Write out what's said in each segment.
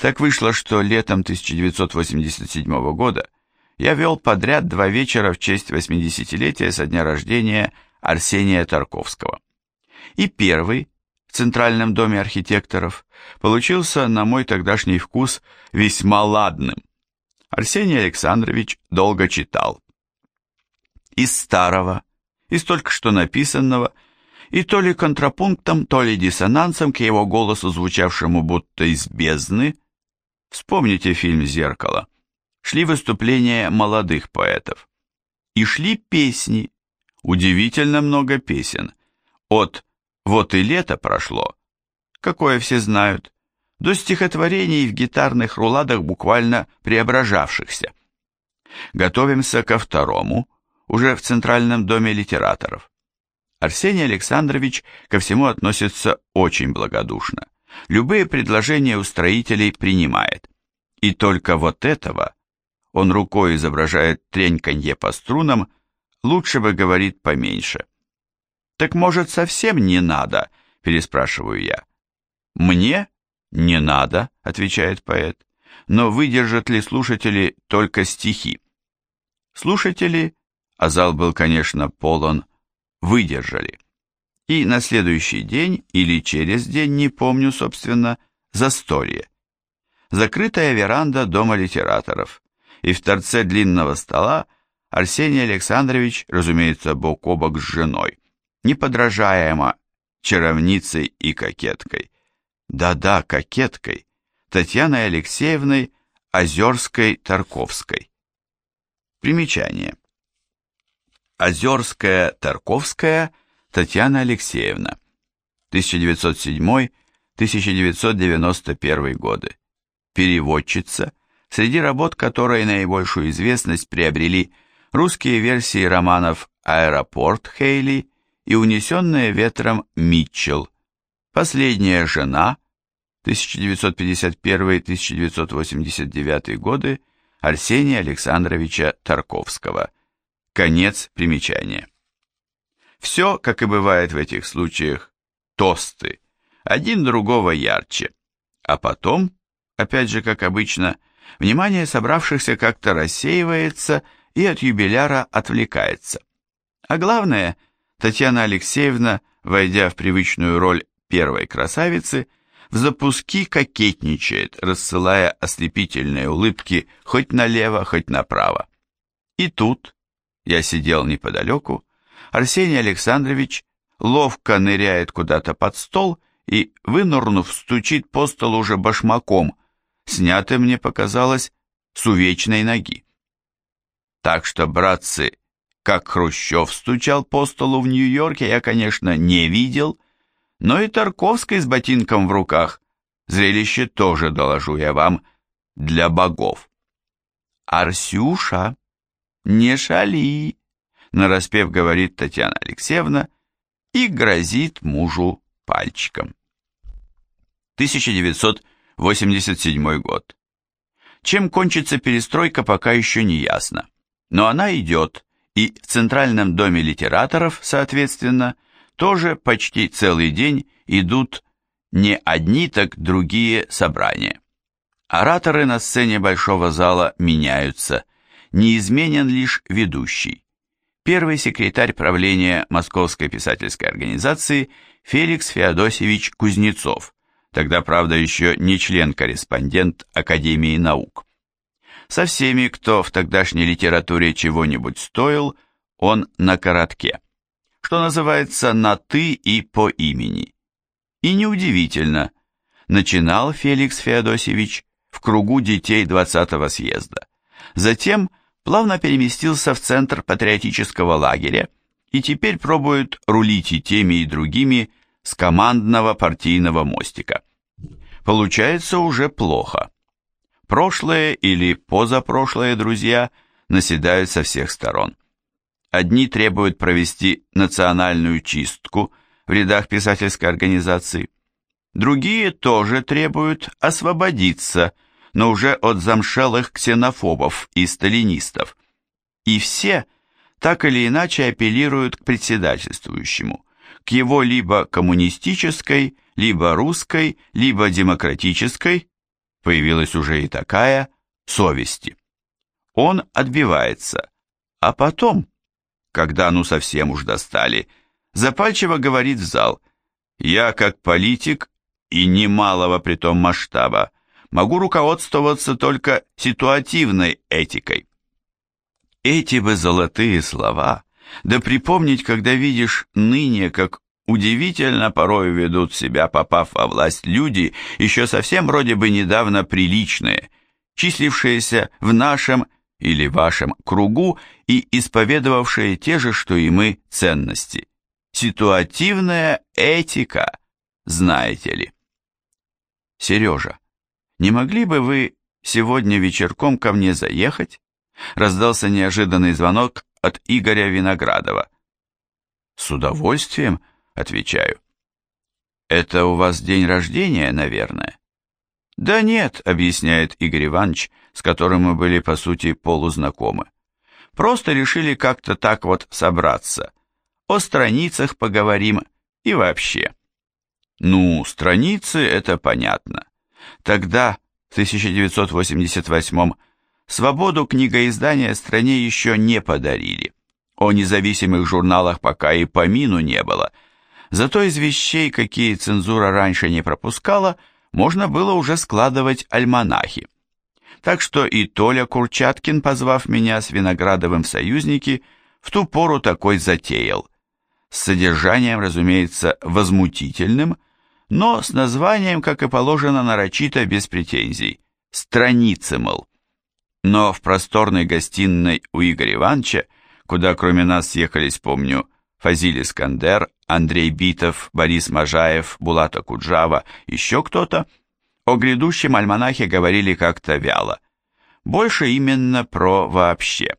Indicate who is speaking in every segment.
Speaker 1: Так вышло, что летом 1987 года я вел подряд два вечера в честь 80-летия со дня рождения Арсения Тарковского. И первый, в Центральном доме архитекторов, получился, на мой тогдашний вкус, весьма ладным. Арсений Александрович долго читал. Из старого, из только что написанного, и то ли контрапунктом, то ли диссонансом к его голосу, звучавшему будто из бездны, вспомните фильм «Зеркало», шли выступления молодых поэтов. И шли песни, удивительно много песен, от «Вот и лето прошло», какое все знают, до стихотворений в гитарных руладах буквально преображавшихся. Готовимся ко второму, уже в Центральном доме литераторов. Арсений Александрович ко всему относится очень благодушно. Любые предложения у строителей принимает. И только вот этого, он рукой изображает треньканье по струнам, лучше бы говорит поменьше. «Так, может, совсем не надо?» – переспрашиваю я. «Мне не надо», – отвечает поэт, «но выдержат ли слушатели только стихи?» Слушатели, а зал был, конечно, полон, выдержали. И на следующий день или через день, не помню, собственно, застолье. Закрытая веранда Дома литераторов, и в торце длинного стола Арсений Александрович, разумеется, бок о бок с женой, неподражаемо чаровницей и кокеткой. Да-да, кокеткой, Татьяной Алексеевной Озерской-Тарковской. Примечание. Озерская-Тарковская Татьяна Алексеевна, 1907-1991 годы. Переводчица, среди работ которой наибольшую известность приобрели русские версии романов «Аэропорт» Хейли и «Унесенная ветром» Митчелл, «Последняя жена» 1951-1989 годы Арсения Александровича Тарковского. Конец примечания. Все, как и бывает в этих случаях, тосты, один другого ярче. А потом, опять же, как обычно, внимание собравшихся как-то рассеивается и от юбиляра отвлекается. А главное, Татьяна Алексеевна, войдя в привычную роль первой красавицы, в запуски кокетничает, рассылая ослепительные улыбки хоть налево, хоть направо. И тут, я сидел неподалеку, Арсений Александрович ловко ныряет куда-то под стол и, вынурнув, стучит по столу уже башмаком, снятым, мне показалось, с увечной ноги. Так что, братцы, как Хрущев стучал по столу в Нью-Йорке, я, конечно, не видел, но и Тарковской с ботинком в руках. Зрелище тоже, доложу я вам, для богов. «Арсюша, не шали!» Нараспев говорит Татьяна Алексеевна и грозит мужу пальчиком. 1987 год. Чем кончится перестройка, пока еще не ясно. Но она идет, и в Центральном доме литераторов, соответственно, тоже почти целый день идут не одни, так другие собрания. Ораторы на сцене большого зала меняются, неизменен лишь ведущий первый секретарь правления Московской писательской организации Феликс Феодосевич Кузнецов, тогда, правда, еще не член-корреспондент Академии наук. Со всеми, кто в тогдашней литературе чего-нибудь стоил, он на коротке, что называется на «ты» и по имени. И неудивительно, начинал Феликс Феодосевич в кругу детей 20-го съезда, затем плавно переместился в центр патриотического лагеря и теперь пробует рулить и теми, и другими с командного партийного мостика. Получается уже плохо. Прошлые или позапрошлые друзья наседают со всех сторон. Одни требуют провести национальную чистку в рядах писательской организации, другие тоже требуют освободиться – но уже от замшелых ксенофобов и сталинистов. И все так или иначе апеллируют к председательствующему, к его либо коммунистической, либо русской, либо демократической, появилась уже и такая совести. Он отбивается, а потом, когда ну совсем уж достали, запальчиво говорит в зал, «Я, как политик, и немалого притом масштаба, могу руководствоваться только ситуативной этикой». Эти бы золотые слова, да припомнить, когда видишь ныне, как удивительно порой ведут себя, попав во власть люди, еще совсем вроде бы недавно приличные, числившиеся в нашем или вашем кругу и исповедовавшие те же, что и мы, ценности. Ситуативная этика, знаете ли. Сережа, не могли бы вы сегодня вечерком ко мне заехать? Раздался неожиданный звонок от Игоря Виноградова. С удовольствием, отвечаю. Это у вас день рождения, наверное? Да нет, объясняет Игорь Иванович, с которым мы были, по сути, полузнакомы. Просто решили как-то так вот собраться. О страницах поговорим и вообще. Ну, страницы — это понятно. Тогда, в 1988 свободу книгоиздания стране еще не подарили. О независимых журналах пока и помину не было. Зато из вещей, какие цензура раньше не пропускала, можно было уже складывать альманахи. Так что и Толя Курчаткин, позвав меня с Виноградовым в союзники, в ту пору такой затеял. С содержанием, разумеется, возмутительным, но с названием, как и положено, нарочито без претензий. Страницы, мол. Но в просторной гостиной у Игоря Ивановича, куда кроме нас съехались, помню, Фазиль Искандер, Андрей Битов, Борис Можаев, Булата Куджава, еще кто-то, о грядущем альманахе говорили как-то вяло. Больше именно про вообще.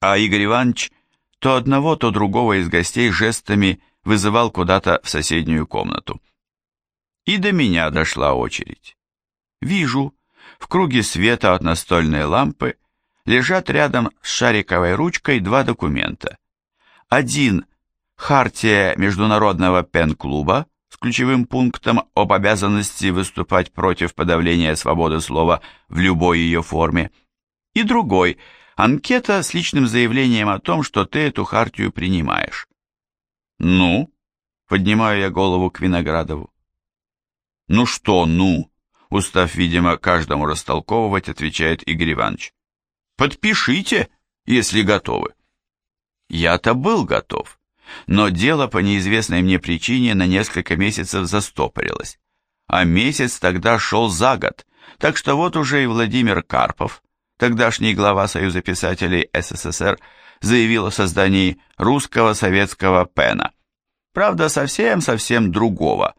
Speaker 1: А Игорь Иванович то одного, то другого из гостей жестами вызывал куда-то в соседнюю комнату. И до меня дошла очередь. Вижу, в круге света от настольной лампы лежат рядом с шариковой ручкой два документа. Один – Хартия Международного пен-клуба с ключевым пунктом об обязанности выступать против подавления свободы слова в любой ее форме, и другой – анкета с личным заявлением о том, что ты эту хартию принимаешь. «Ну?» — поднимаю я голову к Виноградову. «Ну что «ну»?» — устав, видимо, каждому растолковывать, отвечает Игорь Иванович. «Подпишите, если готовы». Я-то был готов, но дело по неизвестной мне причине на несколько месяцев застопорилось. А месяц тогда шел за год, так что вот уже и Владимир Карпов, тогдашний глава Союза писателей СССР, заявил о создании русского советского пена. Правда, совсем-совсем другого,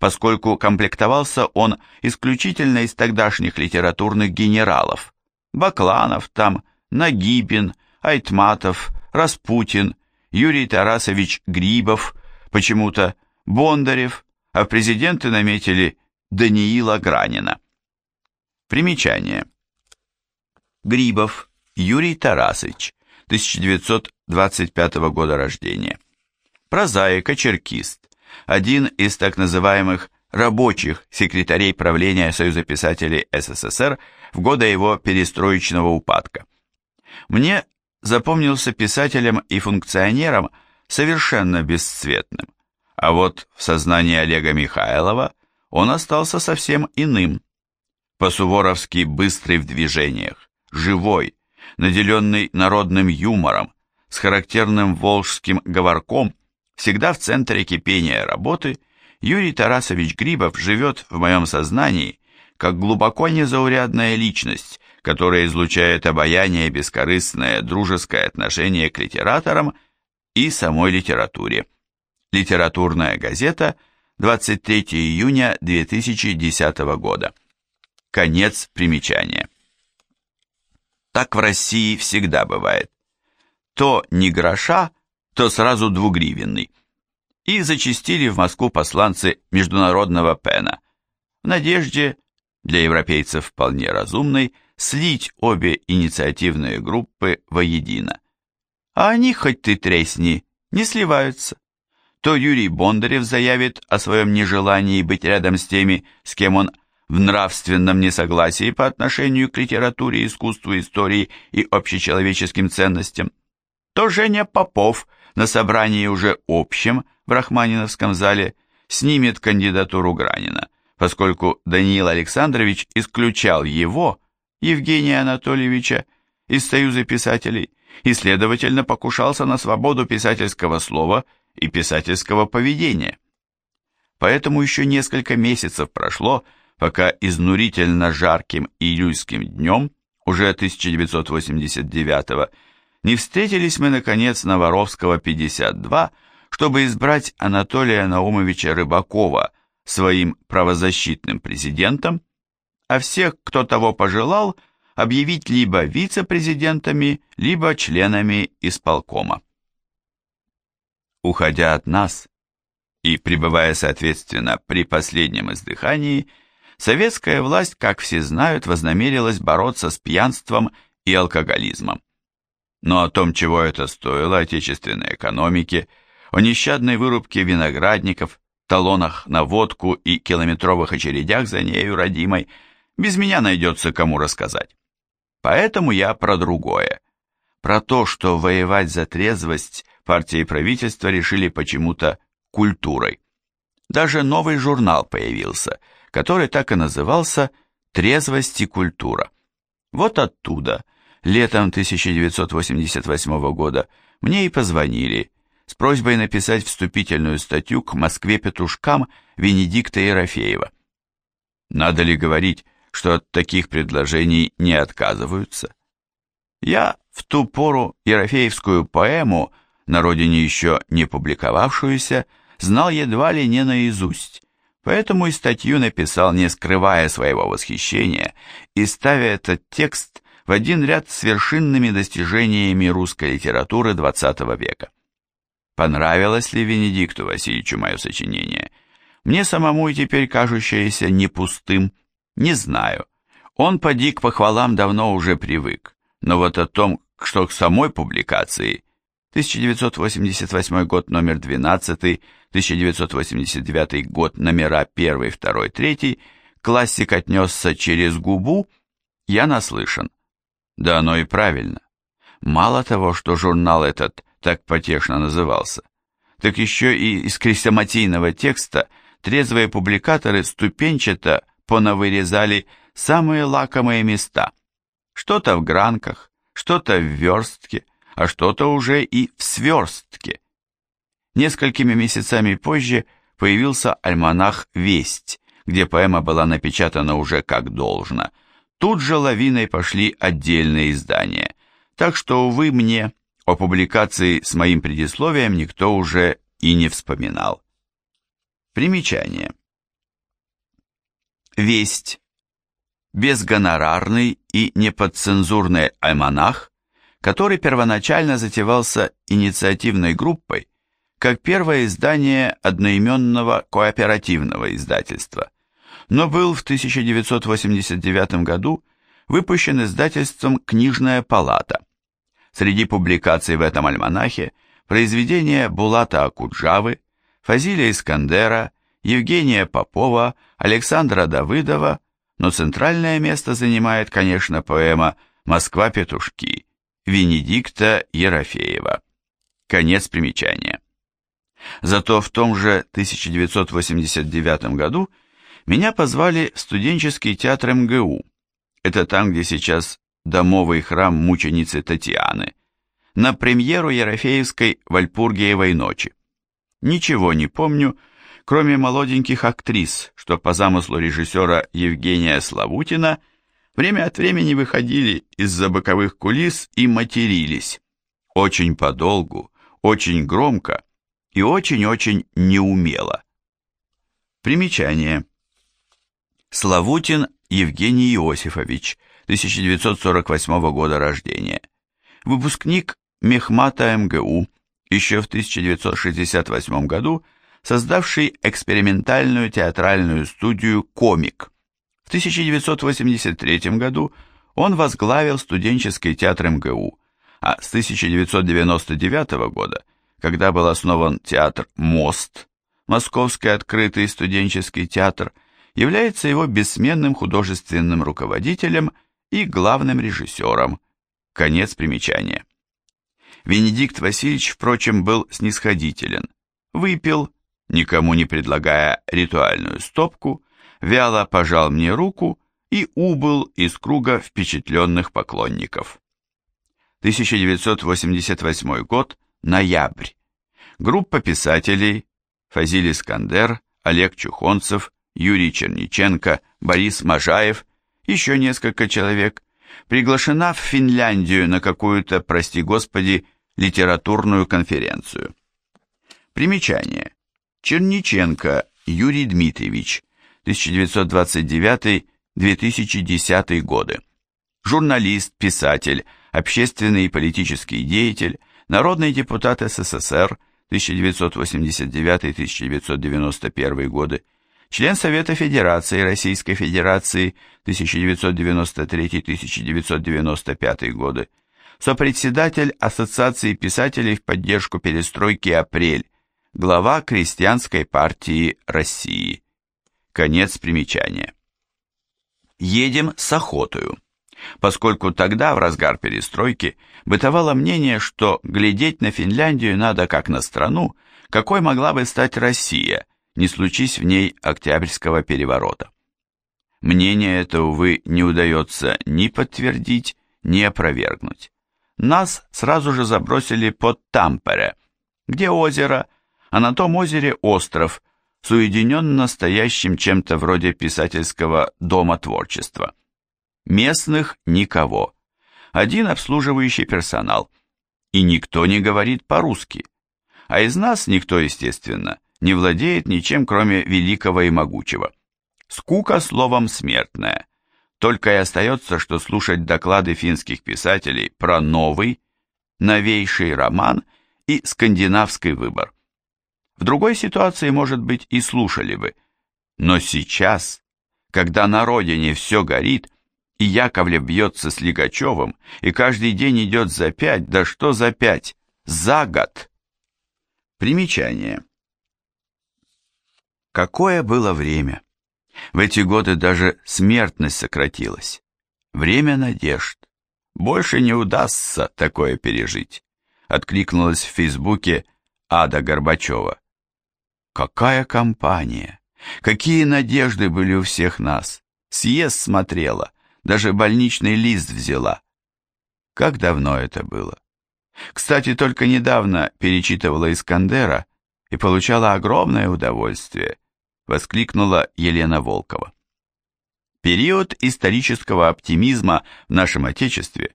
Speaker 1: поскольку комплектовался он исключительно из тогдашних литературных генералов. Бакланов там, Нагибин, Айтматов, Распутин, Юрий Тарасович Грибов, почему-то Бондарев, а в президенты наметили Даниила Гранина. Примечание. Грибов Юрий Тарасович, 1925 года рождения. Прозаик, очеркист, один из так называемых рабочих секретарей правления Союза писателей СССР в годы его перестроечного упадка. Мне запомнился писателем и функционером совершенно бесцветным, а вот в сознании Олега Михайлова он остался совсем иным. По-суворовски быстрый в движениях, живой, наделенный народным юмором, с характерным волжским говорком, всегда в центре кипения работы, Юрий Тарасович Грибов живет в моем сознании как глубоко незаурядная личность, которая излучает обаяние, бескорыстное, дружеское отношение к литераторам и самой литературе. Литературная газета, 23 июня 2010 года. Конец примечания. Так в России всегда бывает. То не гроша, то сразу двугривенный. И зачистили в Москву посланцы международного пена, в надежде, для европейцев вполне разумной, слить обе инициативные группы воедино. А они, хоть ты тресни, не сливаются. То Юрий Бондарев заявит о своем нежелании быть рядом с теми, с кем он в нравственном несогласии по отношению к литературе, искусству, истории и общечеловеческим ценностям, то Женя Попов на собрании уже общем в Рахманиновском зале снимет кандидатуру Гранина, поскольку Даниил Александрович исключал его, Евгения Анатольевича, из Союза писателей и, следовательно, покушался на свободу писательского слова и писательского поведения. Поэтому еще несколько месяцев прошло, пока изнурительно жарким июльским днем, уже 1989 не встретились мы, наконец, на Воровского, 52, чтобы избрать Анатолия Наумовича Рыбакова своим правозащитным президентом, а всех, кто того пожелал, объявить либо вице-президентами, либо членами исполкома. Уходя от нас и пребывая, соответственно, при последнем издыхании, советская власть, как все знают, вознамерилась бороться с пьянством и алкоголизмом. Но о том, чего это стоило отечественной экономике, о нещадной вырубке виноградников, талонах на водку и километровых очередях за нею родимой, без меня найдется кому рассказать. Поэтому я про другое. Про то, что воевать за трезвость партия и правительство решили почему-то культурой. Даже новый журнал появился, который так и назывался «Трезвость и культура». Вот оттуда, летом 1988 года, мне и позвонили с просьбой написать вступительную статью к Москве петушкам Венедикта Ерофеева. Надо ли говорить, что от таких предложений не отказываются. Я в ту пору Ерофеевскую поэму, на родине еще не публиковавшуюся, знал едва ли не наизусть, поэтому и статью написал, не скрывая своего восхищения и ставя этот текст в один ряд с вершинными достижениями русской литературы XX века. Понравилось ли Венедикту Васильевичу мое сочинение? Мне самому и теперь кажущееся не пустым, не знаю. Он поди к похвалам давно уже привык, но вот о том, что к самой публикации 1988 год номер 12, 1989 год номера 1, 2, 3, классик отнесся через губу, я наслышан. Да оно и правильно. Мало того, что журнал этот так потешно назывался, так еще и из крестоматийного текста трезвые публикаторы ступенчато понавырезали самые лакомые места. Что-то в гранках, что-то в верстке, а что-то уже и в сверстке. Несколькими месяцами позже появился альманах «Весть», где поэма была напечатана уже как должно. Тут же лавиной пошли отдельные издания, так что, увы, мне о публикации с моим предисловием никто уже и не вспоминал. Примечание. Весть. Безгонорарный и неподцензурный альманах, который первоначально затевался инициативной группой как первое издание одноименного кооперативного издательства, но был в 1989 году выпущен издательством «Книжная палата». Среди публикаций в этом альманахе произведения Булата Акуджавы, Фазиля Искандера, Евгения Попова, Александра Давыдова, но центральное место занимает, конечно, поэма «Москва-петушки» Венедикта Ерофеева. Конец примечания. Зато в том же 1989 году меня позвали в студенческий театр МГУ. Это там, где сейчас домовый храм мученицы Татьяны, на премьеру Ерофеевской Вальпургиевой ночи. Ничего не помню, кроме молоденьких актрис, что по замыслу режиссера Евгения Славутина время от времени выходили из-за боковых кулис и матерились. Очень подолгу, очень громко и очень-очень неумело. Примечание. Славутин Евгений Иосифович, 1948 года рождения. Выпускник Мехмата МГУ, еще в 1968 году создавший экспериментальную театральную студию «Комик». В 1983 году он возглавил студенческий театр МГУ, а с 1999 года, когда был основан театр «Мост», Московский открытый студенческий театр, является его бессменным художественным руководителем и главным режиссером. Конец примечания. Венедикт Васильевич, впрочем, был снисходителен. Выпил, никому не предлагая ритуальную стопку, вяло пожал мне руку и убыл из круга впечатленных поклонников. 1988 год, ноябрь. Группа писателей Фазиль Искандер, Олег Чухонцев, Юрий Черниченко, Борис Можаев, еще несколько человек, приглашена в Финляндию на какую-то, прости господи, литературную конференцию. Примечание. Черниченко Юрий Дмитриевич, 1929-2010 годы. Журналист, писатель, общественный и политический деятель, народный депутат СССР 1989-1991 годы, член Совета Федерации Российской Федерации 1993-1995 годы, сопредседатель Ассоциации писателей в поддержку перестройки «Апрель», глава Крестьянской партии России. Конец примечания. Едем с охотою, поскольку тогда, в разгар перестройки, бытовало мнение, что глядеть на Финляндию надо как на страну, какой могла бы стать Россия, не случись в ней Октябрьского переворота. Мнение это, увы, не удается ни подтвердить, ни опровергнуть. Нас сразу же забросили под Тампере, где озеро, а на том озере остров, соединенно стоящим чем-то вроде писательского дома творчества. Местных никого. Один обслуживающий персонал. И никто не говорит по-русски. А из нас никто, естественно, не владеет ничем, кроме великого и могучего. Скука словом смертная. Только и остается, что слушать доклады финских писателей про новый, новейший роман и скандинавский выбор. В другой ситуации, может быть, и слушали бы. Но сейчас, когда на родине все горит, и Яковлев бьется с Лигачевым, и каждый день идет за пять, да что за пять, за год. Примечание. Какое было время! В эти годы даже смертность сократилась. Время надежд. Больше не удастся такое пережить. Откликнулась в Фейсбуке Ада Горбачева. Какая компания! Какие надежды были у всех нас! Съезд смотрела, даже больничный лист взяла. Как давно это было? Кстати, только недавно перечитывала Искандера и получала огромное удовольствие, воскликнула Елена Волкова. Период исторического оптимизма в нашем Отечестве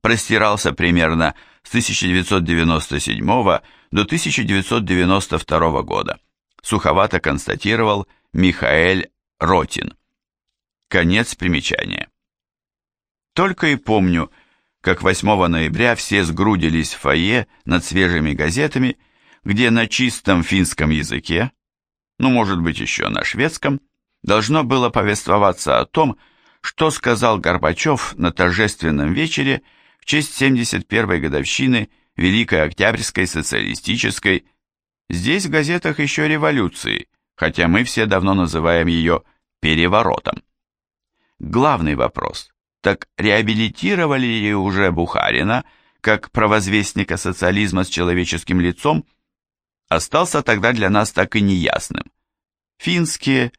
Speaker 1: простирался примерно с 1997 до 1992 года суховато констатировал Михаэль Ротин. Конец примечания. Только и помню, как 8 ноября все сгрудились в фойе над свежими газетами, где на чистом финском языке, ну, может быть, еще на шведском, должно было повествоваться о том, что сказал Горбачев на торжественном вечере в честь 71-й годовщины Великой Октябрьской социалистической Здесь в газетах еще революции, хотя мы все давно называем ее переворотом. Главный вопрос. Так реабилитировали ли уже Бухарина как провозвестника социализма с человеческим лицом? Остался тогда для нас так и неясным. Финские,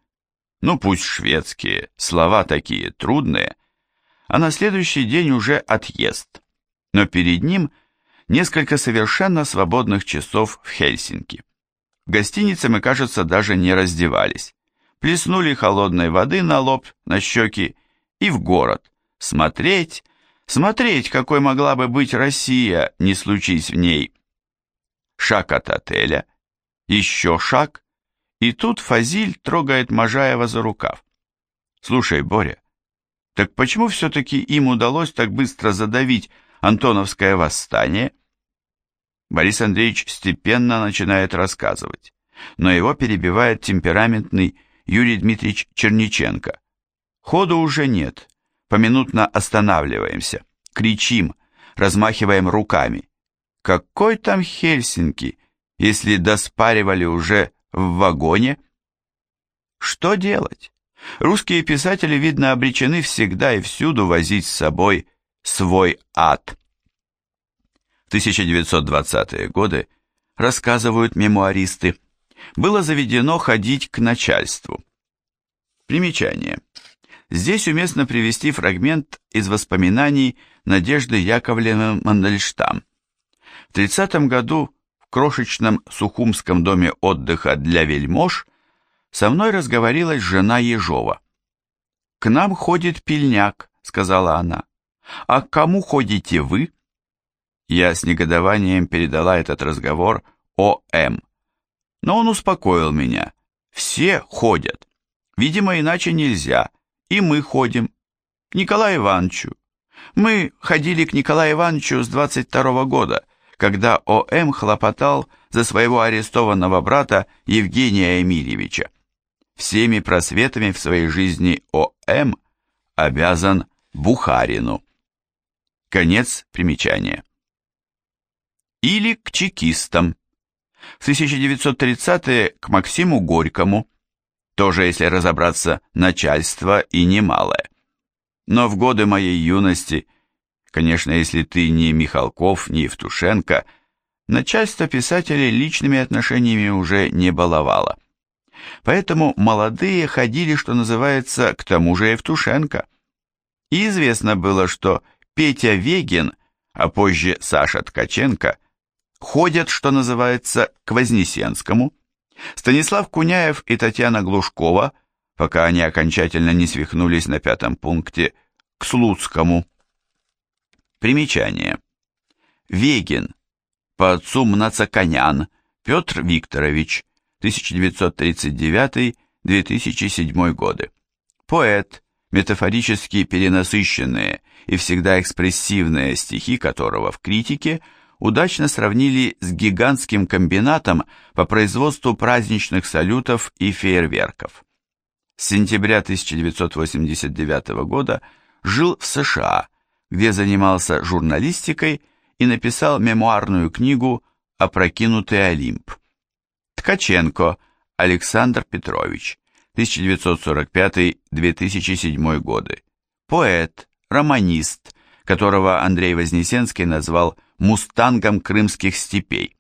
Speaker 1: ну пусть шведские, слова такие трудные, а на следующий день уже отъезд. Но перед ним – несколько совершенно свободных часов в Хельсинки. В гостинице мы, кажется, даже не раздевались. Плеснули холодной воды на лоб, на щеки и в город. Смотреть, смотреть, какой могла бы быть Россия, не случись в ней. Шаг от отеля, еще шаг, и тут Фазиль трогает Можаева за рукав. «Слушай, Боря, так почему все-таки им удалось так быстро задавить Антоновское восстание?» Борис Андреевич степенно начинает рассказывать, но его перебивает темпераментный Юрий Дмитриевич Черниченко. Хода уже нет, поминутно останавливаемся, кричим, размахиваем руками. Какой там Хельсинки, если доспаривали уже в вагоне? Что делать? Русские писатели, видно, обречены всегда и всюду возить с собой свой ад. В 1920-е годы, рассказывают мемуаристы, было заведено ходить к начальству. Примечание. Здесь уместно привести фрагмент из воспоминаний Надежды Яковлевны Мандельштам. В 30 году в крошечном Сухумском доме отдыха для вельмож со мной разговорилась жена Ежова. «К нам ходит пельняк», — сказала она. «А к кому ходите вы?» Я с негодованием передала этот разговор О.М. Но он успокоил меня. «Все ходят. Видимо, иначе нельзя. И мы ходим. Николаю Ивановичу. Мы ходили к Николаю Ивановичу с 22 -го года, когда О.М. хлопотал за своего арестованного брата Евгения Эмильевича. Всеми просветами в своей жизни О.М. обязан Бухарину. Конец примечания. Или к чекистам. В 1930-е к Максиму Горькому, тоже, если разобраться, начальство и немалое. Но в годы моей юности, конечно, если ты не Михалков, не Евтушенко, начальство писателей личными отношениями уже не баловало. Поэтому молодые ходили, что называется, к тому же Евтушенко. И известно было, что Петя Вегин, а позже Саша Ткаченко, ходят, что называется, к Вознесенскому. Станислав Куняев и Татьяна Глушкова, пока они окончательно не свихнулись на пятом пункте, к Слуцкому. Примечание. Вегин, по отцу Мнацаканян, Петр Викторович, 1939-2007 годы. Поэт, метафорически перенасыщенные и всегда экспрессивные стихи которого в критике удачно сравнили с гигантским комбинатом по производству праздничных салютов и фейерверков. С сентября 1989 года жил в США, где занимался журналистикой и написал мемуарную книгу «Опрокинутый Олимп». Ткаченко Александр Петрович, 1945-2007 годы. Поэт, романист, которого Андрей Вознесенский назвал «мустангом крымских степей».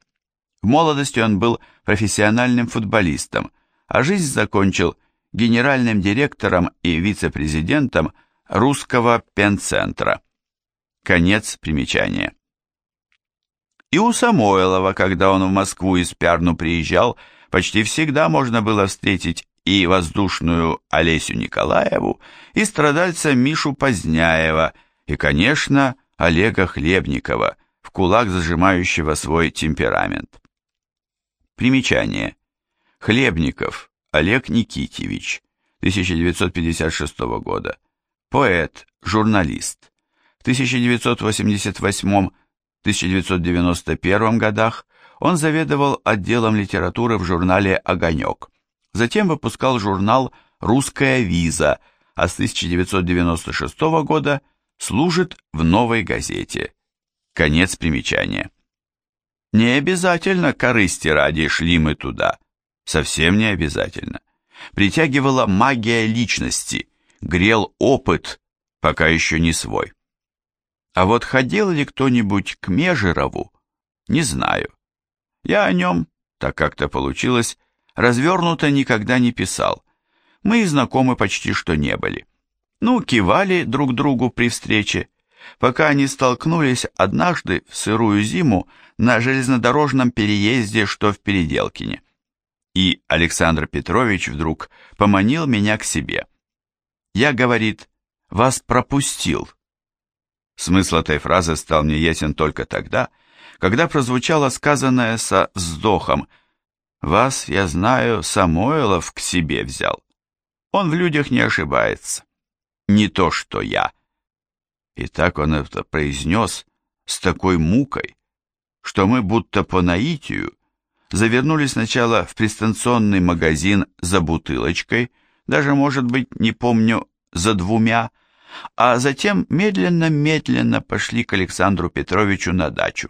Speaker 1: В молодости он был профессиональным футболистом, а жизнь закончил генеральным директором и вице-президентом русского пенцентра. Конец примечания. И у Самойлова, когда он в Москву из Пярну приезжал, почти всегда можно было встретить и воздушную Олесю Николаеву, и страдальца Мишу Поздняева, и, конечно, Олега Хлебникова, в кулак зажимающего свой темперамент. Примечание. Хлебников Олег Никитьевич, 1956 года. Поэт, журналист. В 1988 1991 годах он заведовал отделом литературы в журнале «Огонек». Затем выпускал журнал «Русская виза», а с 1996 года служит в «Новой газете». Конец примечания. Не обязательно корысти ради шли мы туда. Совсем не обязательно. Притягивала магия личности, грел опыт, пока еще не свой. А вот ходил ли кто-нибудь к Межерову, не знаю. Я о нем, так как-то получилось, развернуто никогда не писал. Мы и знакомы почти что не были. Ну, кивали друг другу при встрече, пока они столкнулись однажды в сырую зиму на железнодорожном переезде, что в Переделкине. И Александр Петрович вдруг поманил меня к себе. Я, говорит, вас пропустил. Смысл этой фразы стал мне ясен только тогда, когда прозвучало сказанное со вздохом «Вас, я знаю, Самойлов к себе взял. Он в людях не ошибается. Не то, что я». И так он это произнес с такой мукой, что мы будто по наитию завернули сначала в пристанционный магазин за бутылочкой, даже, может быть, не помню, за двумя, а затем медленно-медленно пошли к Александру Петровичу на дачу.